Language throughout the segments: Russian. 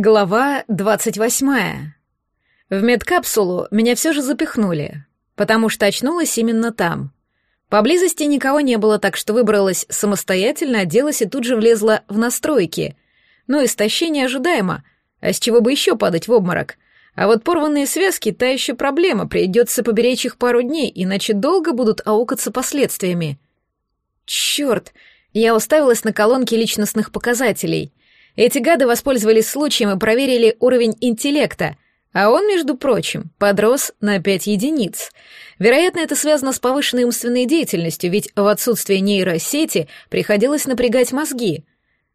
Глава двадцать восьмая. В медкапсулу меня все же запихнули, потому что очнулась именно там. Поблизости никого не было, так что выбралась самостоятельно, оделась и тут же влезла в настройки. Но истощение ожидаемо, а с чего бы еще падать в обморок? А вот порванные связки — та еще проблема, придется поберечь их пару дней, иначе долго будут аукаться последствиями. Черт! Я уставилась на колонки личностных показателей — эти гады воспользовались случаем и проверили уровень интеллекта, а он, между прочим, подрос на 5 единиц. Вероятно, это связано с повышенной умственной деятельностью, ведь в отсутствие нейросети приходилось напрягать мозги.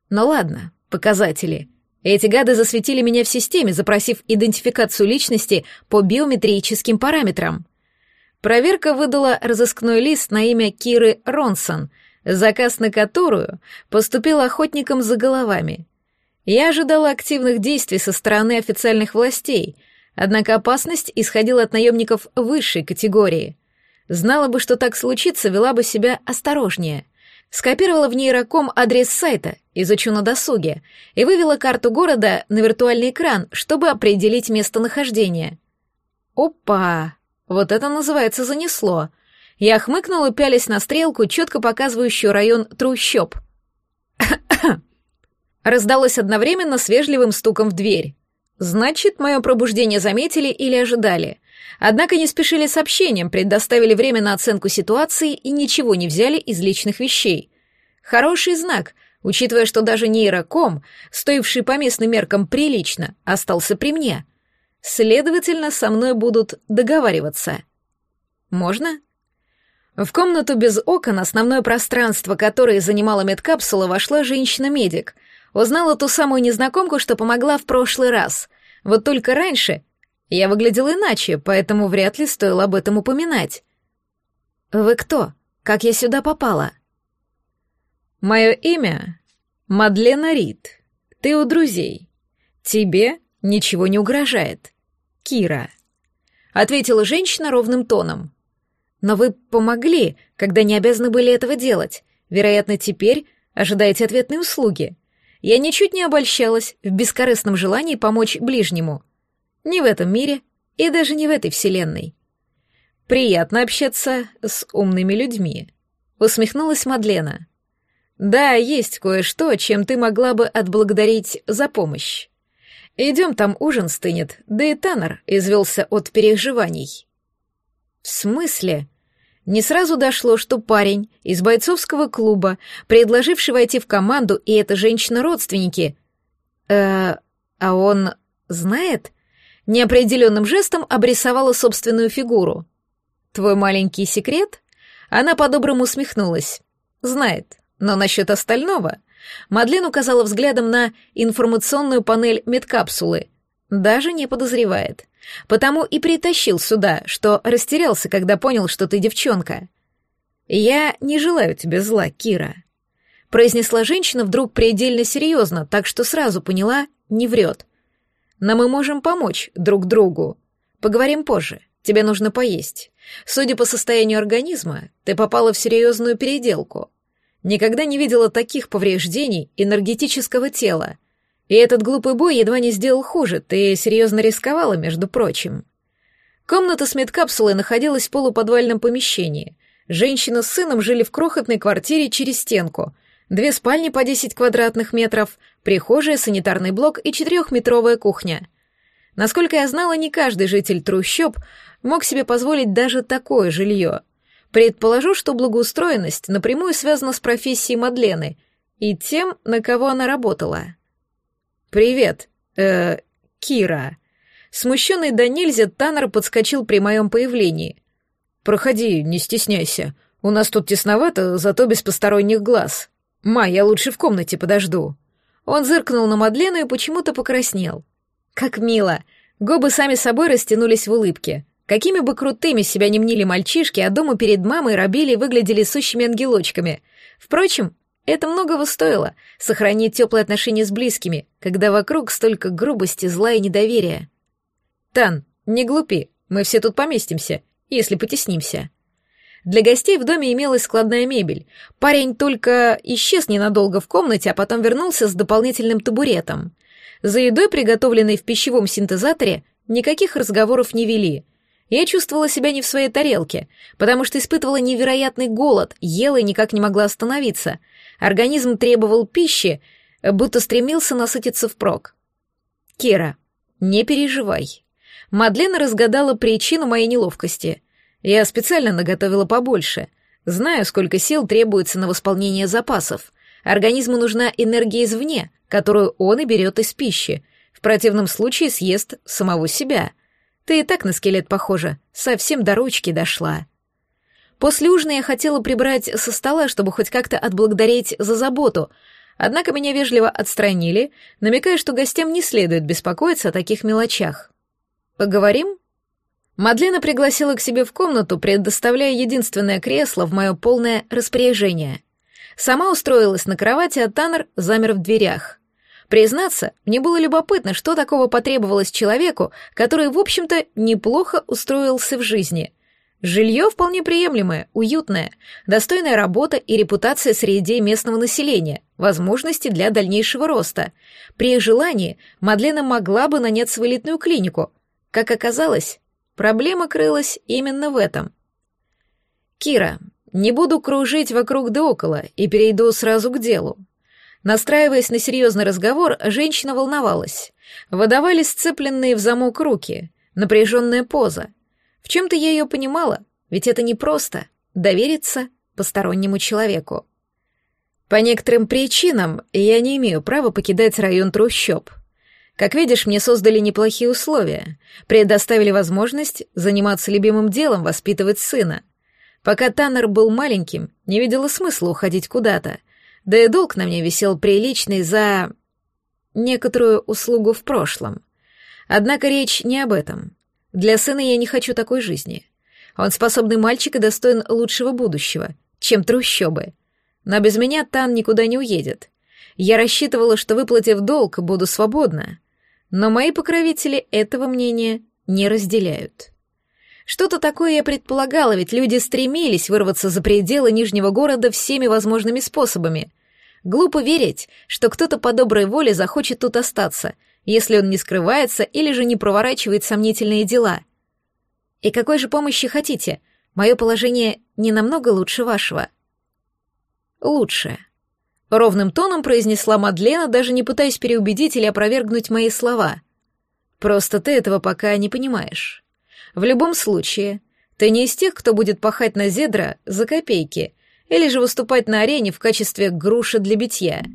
Но ладно, показатели. Эти гады засветили меня в системе, запросив идентификацию личности по биометрическим параметрам. Проверка выдала разыскной лист на имя Киры Ронсон, заказ на которую поступил охотникам за головами. Я ожидала активных действий со стороны официальных властей, однако опасность исходила от наемников высшей категории. Знала бы, что так случится, вела бы себя осторожнее. Скопировала в нейроком адрес сайта, изучу на досуге, и вывела карту города на виртуальный экран, чтобы определить местонахождение. Опа! Вот это называется занесло. Я хмыкнула, пялись на стрелку, четко показывающую район трущоб. Раздалось одновременно с вежливым стуком в дверь. Значит, мое пробуждение заметили или ожидали. Однако не спешили сообщением, предоставили время на оценку ситуации и ничего не взяли из личных вещей. Хороший знак, учитывая, что даже нейроком, стоивший по местным меркам прилично, остался при мне. Следовательно, со мной будут договариваться. Можно? В комнату без окон, основное пространство, которое занимала медкапсула, вошла женщина-медик — Узнала ту самую незнакомку, что помогла в прошлый раз. Вот только раньше я выглядела иначе, поэтому вряд ли стоило об этом упоминать. «Вы кто? Как я сюда попала?» «Мое имя — Мадлена Рид. Ты у друзей. Тебе ничего не угрожает. Кира», — ответила женщина ровным тоном. «Но вы помогли, когда не обязаны были этого делать. Вероятно, теперь ожидаете ответной услуги. Я ничуть не обольщалась в бескорыстном желании помочь ближнему. Ни в этом мире и даже не в этой вселенной. Приятно общаться с умными людьми. Усмехнулась Мадлена. Да, есть кое-что, чем ты могла бы отблагодарить за помощь. Идем, там ужин стынет, да и Таннер извелся от переживаний. В смысле? Не сразу дошло, что парень из бойцовского клуба, предложивший войти в команду, и эта женщина родственники. Э, а он знает? Неопределенным жестом обрисовала собственную фигуру. Твой маленький секрет? Она по-доброму усмехнулась. Знает, но насчет остального... Мадлен указала взглядом на информационную панель медкапсулы. Даже не подозревает. Потому и притащил сюда, что растерялся, когда понял, что ты девчонка. Я не желаю тебе зла, Кира. Произнесла женщина вдруг предельно серьезно, так что сразу поняла, не врет. Но мы можем помочь друг другу. Поговорим позже. Тебе нужно поесть. Судя по состоянию организма, ты попала в серьезную переделку. Никогда не видела таких повреждений энергетического тела. И этот глупый бой едва не сделал хуже, ты серьезно рисковала, между прочим. Комната с медкапсулой находилась в полуподвальном помещении. Женщина с сыном жили в крохотной квартире через стенку. Две спальни по 10 квадратных метров, прихожая, санитарный блок и четырехметровая кухня. Насколько я знала, не каждый житель трущоб мог себе позволить даже такое жилье. Предположу, что благоустроенность напрямую связана с профессией Мадлены и тем, на кого она работала. «Привет, э, Кира». Смущенный до нельзя, Таннер подскочил при моем появлении. «Проходи, не стесняйся. У нас тут тесновато, зато без посторонних глаз. Ма, я лучше в комнате подожду». Он зыркнул на Мадлену и почему-то покраснел. «Как мило!» Губы сами собой растянулись в улыбке. Какими бы крутыми себя не мнили мальчишки, а дома перед мамой рабели выглядели сущими ангелочками. Впрочем, это многого стоило — сохранить теплые отношения с близкими, когда вокруг столько грубости, зла и недоверия. «Тан, не глупи, мы все тут поместимся, если потеснимся». Для гостей в доме имелась складная мебель. Парень только исчез ненадолго в комнате, а потом вернулся с дополнительным табуретом. За едой, приготовленной в пищевом синтезаторе, никаких разговоров не вели. Я чувствовала себя не в своей тарелке, потому что испытывала невероятный голод, ела и никак не могла остановиться. Организм требовал пищи, будто стремился насытиться впрок. «Кира, не переживай». Мадлена разгадала причину моей неловкости. Я специально наготовила побольше. Знаю, сколько сил требуется на восполнение запасов. Организму нужна энергия извне, которую он и берет из пищи. В противном случае съест самого себя. Ты и так на скелет похожа, совсем до ручки дошла. После ужина я хотела прибрать со стола, чтобы хоть как-то отблагодарить за заботу, однако меня вежливо отстранили, намекая, что гостям не следует беспокоиться о таких мелочах. «Поговорим?» Мадлена пригласила к себе в комнату, предоставляя единственное кресло в мое полное распоряжение. Сама устроилась на кровати, а Таннер замер в дверях. Признаться, мне было любопытно, что такого потребовалось человеку, который, в общем-то, неплохо устроился в жизни. Жилье вполне приемлемое, уютное, достойная работа и репутация среди местного населения, возможности для дальнейшего роста. При желании Мадлена могла бы нанять свою элитную клинику. Как оказалось, проблема крылась именно в этом. «Кира, не буду кружить вокруг да около и перейду сразу к делу. Настраиваясь на серьезный разговор, женщина волновалась. Выдавали сцепленные в замок руки, напряженная поза. В чем-то я ее понимала, ведь это непросто — довериться постороннему человеку. По некоторым причинам я не имею права покидать район трущоб. Как видишь, мне создали неплохие условия, предоставили возможность заниматься любимым делом, воспитывать сына. Пока Таннер был маленьким, не видела смысла уходить куда-то — да и долг на мне висел приличный за... некоторую услугу в прошлом. Однако речь не об этом. Для сына я не хочу такой жизни. Он способный мальчик и достоин лучшего будущего, чем трущобы. Но без меня Тан никуда не уедет. Я рассчитывала, что, выплатив долг, буду свободна. Но мои покровители этого мнения не разделяют. Что-то такое я предполагала, ведь люди стремились вырваться за пределы Нижнего города всеми возможными способами. Глупо верить, что кто-то по доброй воле захочет тут остаться, если он не скрывается или же не проворачивает сомнительные дела. И какой же помощи хотите? Мое положение не намного лучше вашего. Лучше. Ровным тоном произнесла Мадлена, даже не пытаясь переубедить или опровергнуть мои слова. Просто ты этого пока не понимаешь. В любом случае, ты не из тех, кто будет пахать на зедра за копейки или же выступать на арене в качестве груши для битья.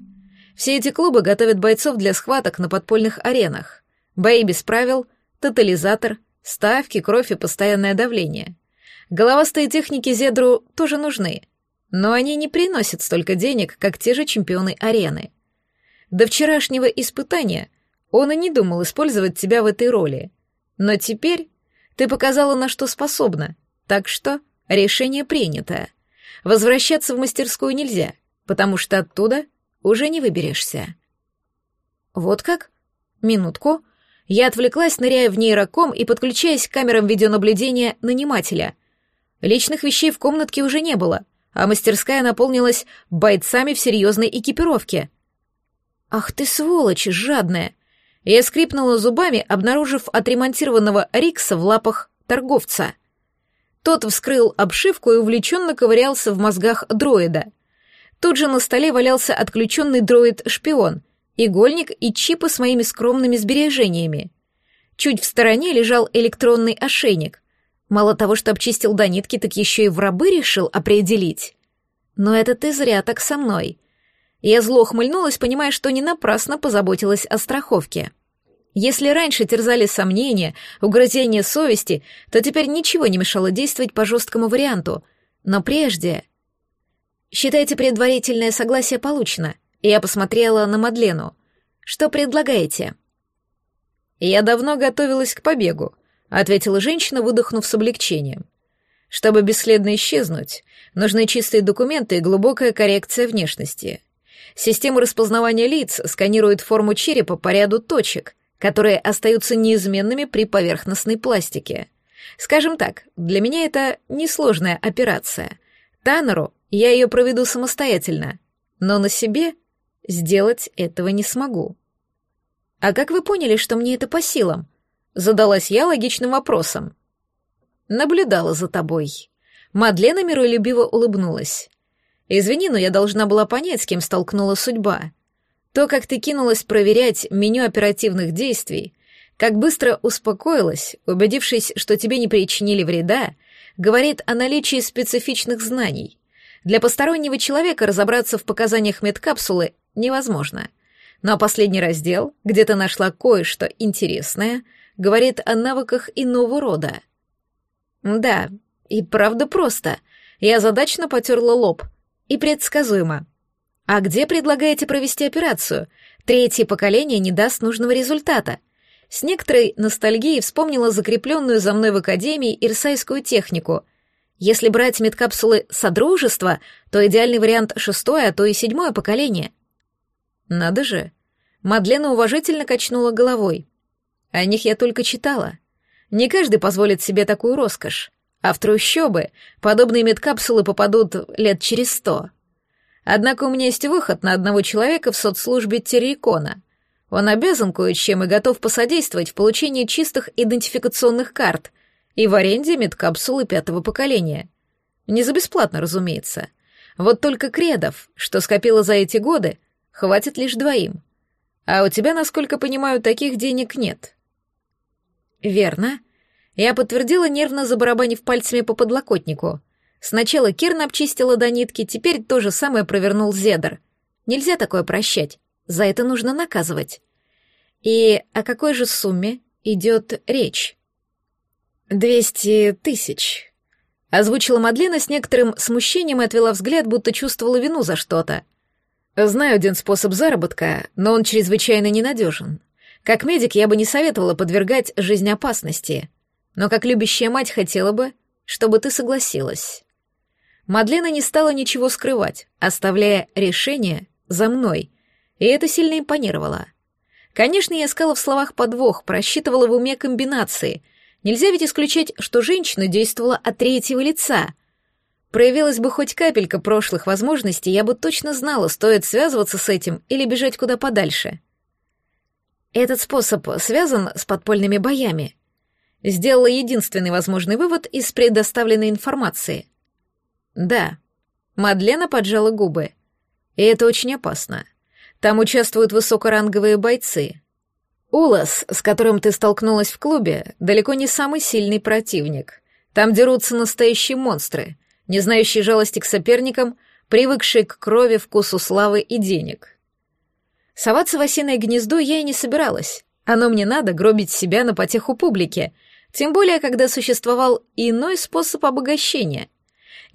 Все эти клубы готовят бойцов для схваток на подпольных аренах. Бои без правил, тотализатор, ставки, кровь и постоянное давление. Головастые техники зедру тоже нужны, но они не приносят столько денег, как те же чемпионы арены. До вчерашнего испытания он и не думал использовать тебя в этой роли. Но теперь ты показала, на что способна, так что решение принято. Возвращаться в мастерскую нельзя, потому что оттуда уже не выберешься. Вот как? Минутку. Я отвлеклась, ныряя в нейроком и подключаясь к камерам видеонаблюдения нанимателя. Личных вещей в комнатке уже не было, а мастерская наполнилась бойцами в серьезной экипировке. «Ах ты сволочь, жадная! Я скрипнула зубами, обнаружив отремонтированного Рикса в лапах торговца. Тот вскрыл обшивку и увлеченно ковырялся в мозгах дроида. Тут же на столе валялся отключенный дроид-шпион, игольник и чипы с моими скромными сбережениями. Чуть в стороне лежал электронный ошейник. Мало того, что обчистил до нитки, так еще и в рабы решил определить. Но это ты зря так со мной. Я зло хмыльнулась, понимая, что не напрасно позаботилась о страховке. Если раньше терзали сомнения, угрызения совести, то теперь ничего не мешало действовать по жесткому варианту. Но прежде... Считайте, предварительное согласие получено. Я посмотрела на Мадлену. Что предлагаете? Я давно готовилась к побегу, ответила женщина, выдохнув с облегчением. Чтобы бесследно исчезнуть, нужны чистые документы и глубокая коррекция внешности. Система распознавания лиц сканирует форму черепа по ряду точек, которые остаются неизменными при поверхностной пластике. Скажем так, для меня это несложная операция. Таннеру я ее проведу самостоятельно, но на себе сделать этого не смогу. «А как вы поняли, что мне это по силам?» Задалась я логичным вопросом. «Наблюдала за тобой». Мадлена миролюбиво улыбнулась. «Извини, но я должна была понять, с кем столкнула судьба. То, как ты кинулась проверять меню оперативных действий, как быстро успокоилась, убедившись, что тебе не причинили вреда, говорит о наличии специфичных знаний. Для постороннего человека разобраться в показаниях медкапсулы невозможно. Ну а последний раздел, где ты нашла кое-что интересное, говорит о навыках иного рода. Да, и правда просто. Я задачно потерла лоб. И предсказуемо. А где предлагаете провести операцию? Третье поколение не даст нужного результата. С некоторой ностальгией вспомнила закрепленную за мной в Академии ирсайскую технику. Если брать медкапсулы Содружества, то идеальный вариант шестое, а то и седьмое поколение. Надо же. Мадлена уважительно качнула головой. О них я только читала. Не каждый позволит себе такую роскошь. А в трущобы подобные медкапсулы попадут лет через сто. Однако у меня есть выход на одного человека в соцслужбе Террикона. Он обязан кое-чем и готов посодействовать в получении чистых идентификационных карт и в аренде медкапсулы пятого поколения. Не за бесплатно, разумеется. Вот только кредов, что скопила за эти годы, хватит лишь двоим. А у тебя, насколько понимаю, таких денег нет. Верно. Я подтвердила, нервно забарабанив пальцами по подлокотнику. Сначала Кирна обчистила до нитки, теперь то же самое провернул Зедр. Нельзя такое прощать. За это нужно наказывать. И о какой же сумме идет речь? «Двести тысяч», — озвучила Мадлена с некоторым смущением и отвела взгляд, будто чувствовала вину за что-то. «Знаю один способ заработка, но он чрезвычайно ненадежен. Как медик я бы не советовала подвергать жизнь опасности, но как любящая мать хотела бы, чтобы ты согласилась». Мадлена не стала ничего скрывать, оставляя решение за мной, и это сильно импонировало. Конечно, я искала в словах подвох, просчитывала в уме комбинации. Нельзя ведь исключать, что женщина действовала от третьего лица. Проявилась бы хоть капелька прошлых возможностей, я бы точно знала, стоит связываться с этим или бежать куда подальше. Этот способ связан с подпольными боями. Сделала единственный возможный вывод из предоставленной информации — да. Мадлена поджала губы. И это очень опасно. Там участвуют высокоранговые бойцы. Улас, с которым ты столкнулась в клубе, далеко не самый сильный противник. Там дерутся настоящие монстры, не знающие жалости к соперникам, привыкшие к крови, вкусу славы и денег. Соваться в осиное гнездо я и не собиралась. Оно мне надо гробить себя на потеху публики, тем более, когда существовал иной способ обогащения —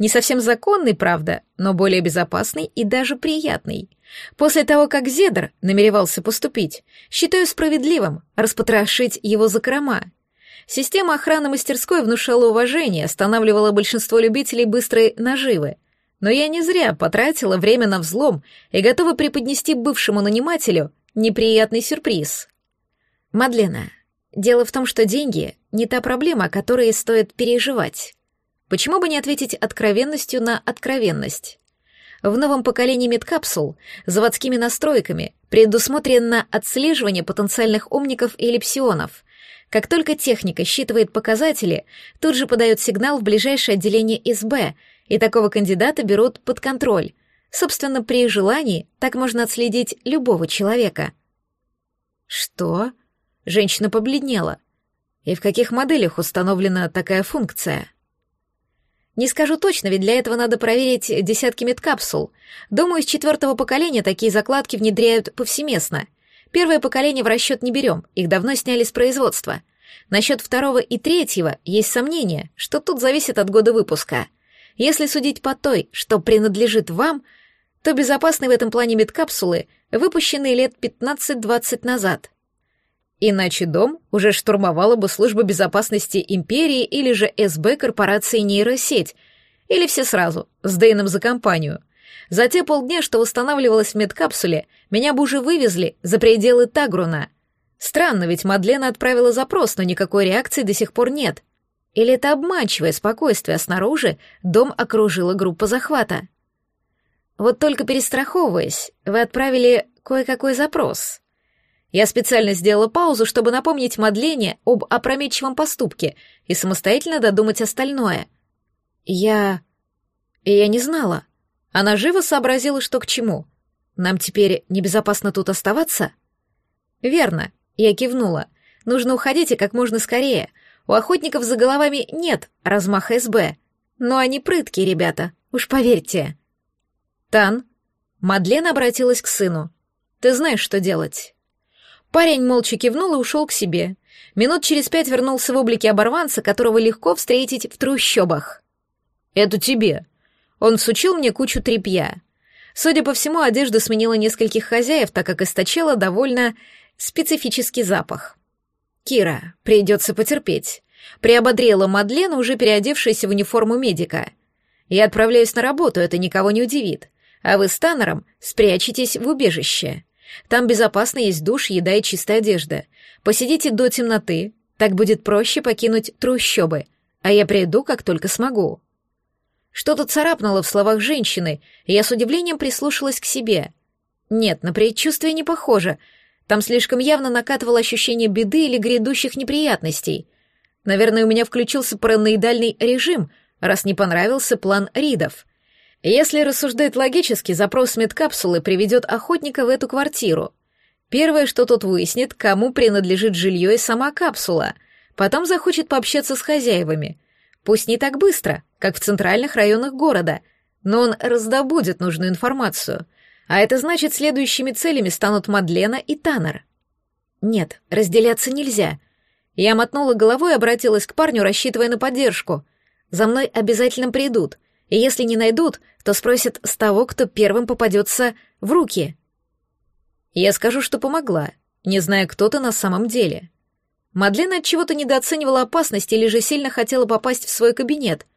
не совсем законный, правда, но более безопасный и даже приятный. После того, как Зедр намеревался поступить, считаю справедливым распотрошить его закрома. Система охраны мастерской внушала уважение, останавливала большинство любителей быстрой наживы. Но я не зря потратила время на взлом и готова преподнести бывшему нанимателю неприятный сюрприз. Мадлена, дело в том, что деньги — не та проблема, о которой стоит переживать. Почему бы не ответить откровенностью на откровенность? В новом поколении медкапсул заводскими настройками предусмотрено отслеживание потенциальных умников и эллипсионов. Как только техника считывает показатели, тут же подает сигнал в ближайшее отделение СБ, и такого кандидата берут под контроль. Собственно, при желании так можно отследить любого человека. Что? Женщина побледнела. И в каких моделях установлена такая функция? Не скажу точно, ведь для этого надо проверить десятки медкапсул. Думаю, с четвертого поколения такие закладки внедряют повсеместно. Первое поколение в расчет не берем, их давно сняли с производства. Насчет второго и третьего есть сомнения, что тут зависит от года выпуска. Если судить по той, что принадлежит вам, то безопасны в этом плане медкапсулы, выпущенные лет 15-20 назад. Иначе дом уже штурмовала бы служба безопасности империи или же СБ корпорации нейросеть, или все сразу, с Дейном за компанию. За те полдня, что восстанавливалась в медкапсуле, меня бы уже вывезли за пределы Тагруна. Странно, ведь Мадлена отправила запрос, но никакой реакции до сих пор нет. Или это обманчивое спокойствие, а снаружи дом окружила группа захвата. Вот только перестраховываясь, вы отправили кое-какой запрос — Я специально сделала паузу, чтобы напомнить Мадлене об опрометчивом поступке и самостоятельно додумать остальное. Я... я не знала. Она живо сообразила, что к чему. Нам теперь небезопасно тут оставаться? Верно, я кивнула. Нужно уходить и как можно скорее. У охотников за головами нет размаха СБ. Но они прыткие ребята, уж поверьте. Тан, Мадлен обратилась к сыну. Ты знаешь, что делать. Парень молча кивнул и ушел к себе. Минут через пять вернулся в облике оборванца, которого легко встретить в трущобах. «Это тебе». Он всучил мне кучу тряпья. Судя по всему, одежда сменила нескольких хозяев, так как источала довольно специфический запах. «Кира, придется потерпеть», — приободрила Мадлена, уже переодевшаяся в униформу медика. «Я отправляюсь на работу, это никого не удивит. А вы с Таннером спрячетесь в убежище. Там безопасно есть душ, еда и чистая одежда. Посидите до темноты, так будет проще покинуть трущобы, а я приду, как только смогу». Что-то царапнуло в словах женщины, и я с удивлением прислушалась к себе. Нет, на предчувствие не похоже. Там слишком явно накатывало ощущение беды или грядущих неприятностей. Наверное, у меня включился параноидальный режим, раз не понравился план Ридов. Если рассуждать логически, запрос медкапсулы приведет охотника в эту квартиру. Первое, что тот выяснит, кому принадлежит жилье и сама капсула. Потом захочет пообщаться с хозяевами. Пусть не так быстро, как в центральных районах города, но он раздобудет нужную информацию. А это значит, следующими целями станут Мадлена и Таннер. Нет, разделяться нельзя. Я мотнула головой и обратилась к парню, рассчитывая на поддержку. За мной обязательно придут, и если не найдут, то спросят с того, кто первым попадется в руки. Я скажу, что помогла, не зная, кто ты на самом деле. Мадлена от чего-то недооценивала опасность или же сильно хотела попасть в свой кабинет.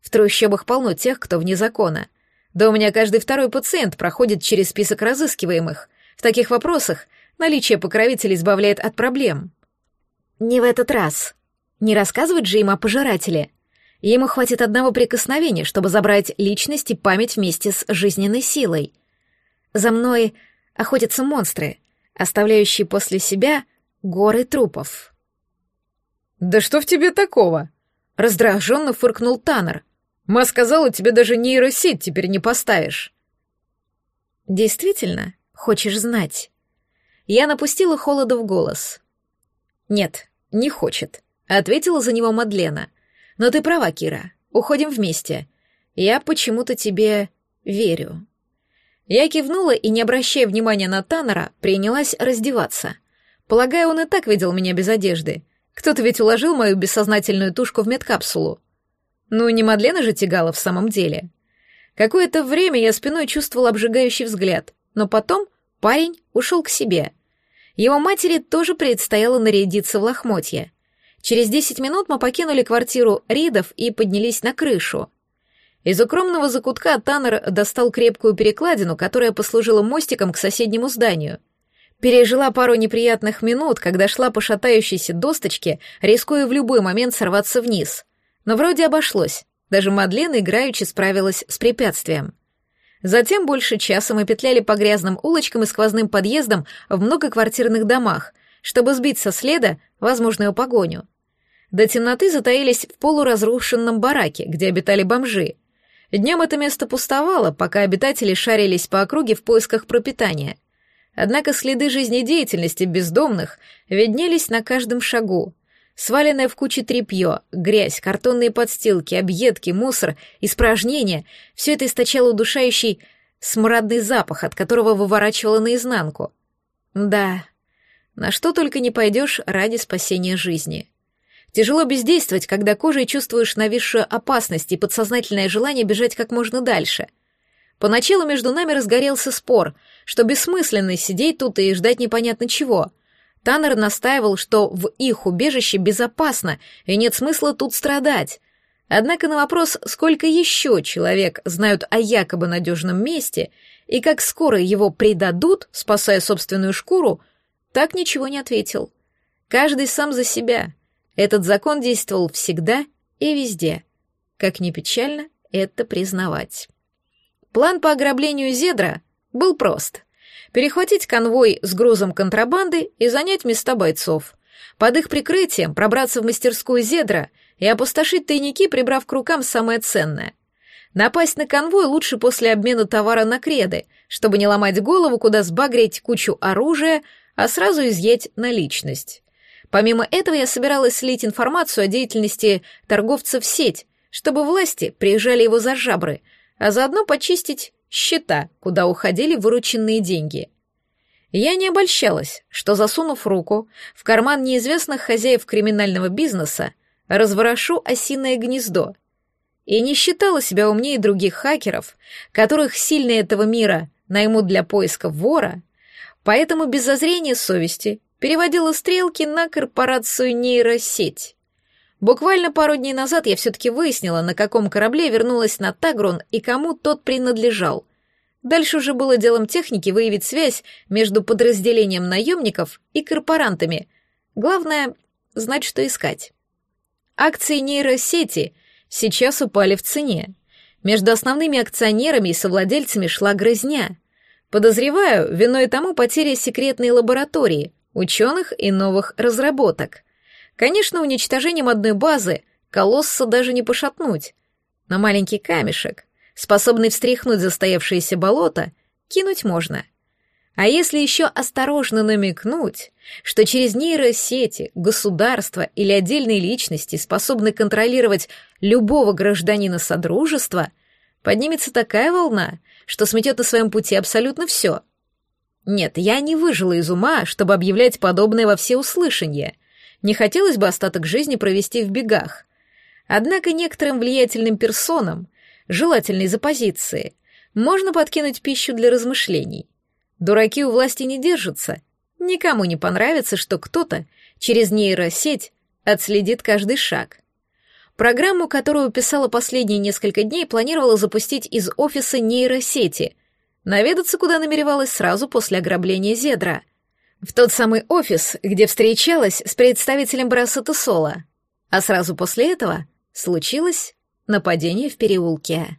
В трущобах полно тех, кто вне закона. Да у меня каждый второй пациент проходит через список разыскиваемых. В таких вопросах наличие покровителей избавляет от проблем. Не в этот раз. Не рассказывать же им о пожирателе. Ему хватит одного прикосновения, чтобы забрать личность и память вместе с жизненной силой. За мной охотятся монстры, оставляющие после себя горы трупов. «Да что в тебе такого?» — раздраженно фыркнул Таннер. «Ма сказала, тебе даже нейросеть теперь не поставишь». «Действительно, хочешь знать?» Я напустила холода в голос. «Нет, не хочет», — ответила за него Мадлена. «Но ты права, Кира, уходим вместе. Я почему-то тебе верю». Я кивнула и, не обращая внимания на Таннера, принялась раздеваться — Полагаю, он и так видел меня без одежды. Кто-то ведь уложил мою бессознательную тушку в медкапсулу. Ну, не Мадлена же тягала в самом деле. Какое-то время я спиной чувствовал обжигающий взгляд, но потом парень ушел к себе. Его матери тоже предстояло нарядиться в лохмотье. Через десять минут мы покинули квартиру Ридов и поднялись на крышу. Из укромного закутка Таннер достал крепкую перекладину, которая послужила мостиком к соседнему зданию. Пережила пару неприятных минут, когда шла по шатающейся досточке, рискуя в любой момент сорваться вниз. Но вроде обошлось. Даже Мадлен играючи справилась с препятствием. Затем больше часа мы петляли по грязным улочкам и сквозным подъездам в многоквартирных домах, чтобы сбить со следа возможную погоню. До темноты затаились в полуразрушенном бараке, где обитали бомжи. Днем это место пустовало, пока обитатели шарились по округе в поисках пропитания — Однако следы жизнедеятельности бездомных виднелись на каждом шагу. Сваленное в куче тряпье, грязь, картонные подстилки, объедки, мусор, испражнения — все это источало удушающий смрадный запах, от которого выворачивало наизнанку. Да, на что только не пойдешь ради спасения жизни. Тяжело бездействовать, когда кожей чувствуешь нависшую опасность и подсознательное желание бежать как можно дальше — Поначалу между нами разгорелся спор, что бессмысленно сидеть тут и ждать непонятно чего. Таннер настаивал, что в их убежище безопасно, и нет смысла тут страдать. Однако на вопрос, сколько еще человек знают о якобы надежном месте и как скоро его предадут, спасая собственную шкуру, так ничего не ответил. Каждый сам за себя. Этот закон действовал всегда и везде. Как ни печально это признавать. План по ограблению Зедра был прост. перехватить конвой с грузом контрабанды и занять места бойцов. Под их прикрытием пробраться в мастерскую Зедра и опустошить тайники, прибрав к рукам самое ценное. Напасть на конвой лучше после обмена товара на креды, чтобы не ломать голову, куда сбагрить кучу оружия, а сразу изъять наличность. Помимо этого я собиралась слить информацию о деятельности торговца в сеть, чтобы власти приезжали его за жабры, а заодно почистить счета, куда уходили вырученные деньги. Я не обольщалась, что, засунув руку в карман неизвестных хозяев криминального бизнеса, разворошу осиное гнездо. И не считала себя умнее других хакеров, которых сильные этого мира наймут для поиска вора, поэтому без зазрения совести переводила стрелки на корпорацию нейросеть. Буквально пару дней назад я все-таки выяснила, на каком корабле вернулась на Тагрон и кому тот принадлежал. Дальше уже было делом техники выявить связь между подразделением наемников и корпорантами. Главное — знать, что искать. Акции нейросети сейчас упали в цене. Между основными акционерами и совладельцами шла грызня. Подозреваю, виной тому потеря секретной лаборатории, ученых и новых разработок. Конечно, уничтожением одной базы колосса даже не пошатнуть, но маленький камешек, способный встряхнуть застоявшееся болото, кинуть можно. А если еще осторожно намекнуть, что через нейросети, государства или отдельные личности способны контролировать любого гражданина Содружества, поднимется такая волна, что сметет на своем пути абсолютно все. Нет, я не выжила из ума, чтобы объявлять подобное во всеуслышание — не хотелось бы остаток жизни провести в бегах. Однако некоторым влиятельным персонам, желательно из оппозиции, можно подкинуть пищу для размышлений. Дураки у власти не держатся. Никому не понравится, что кто-то через нейросеть отследит каждый шаг. Программу, которую писала последние несколько дней, планировала запустить из офиса нейросети. Наведаться, куда намеревалась сразу после ограбления Зедра — в тот самый офис, где встречалась с представителем Браса Соло. А сразу после этого случилось нападение в переулке.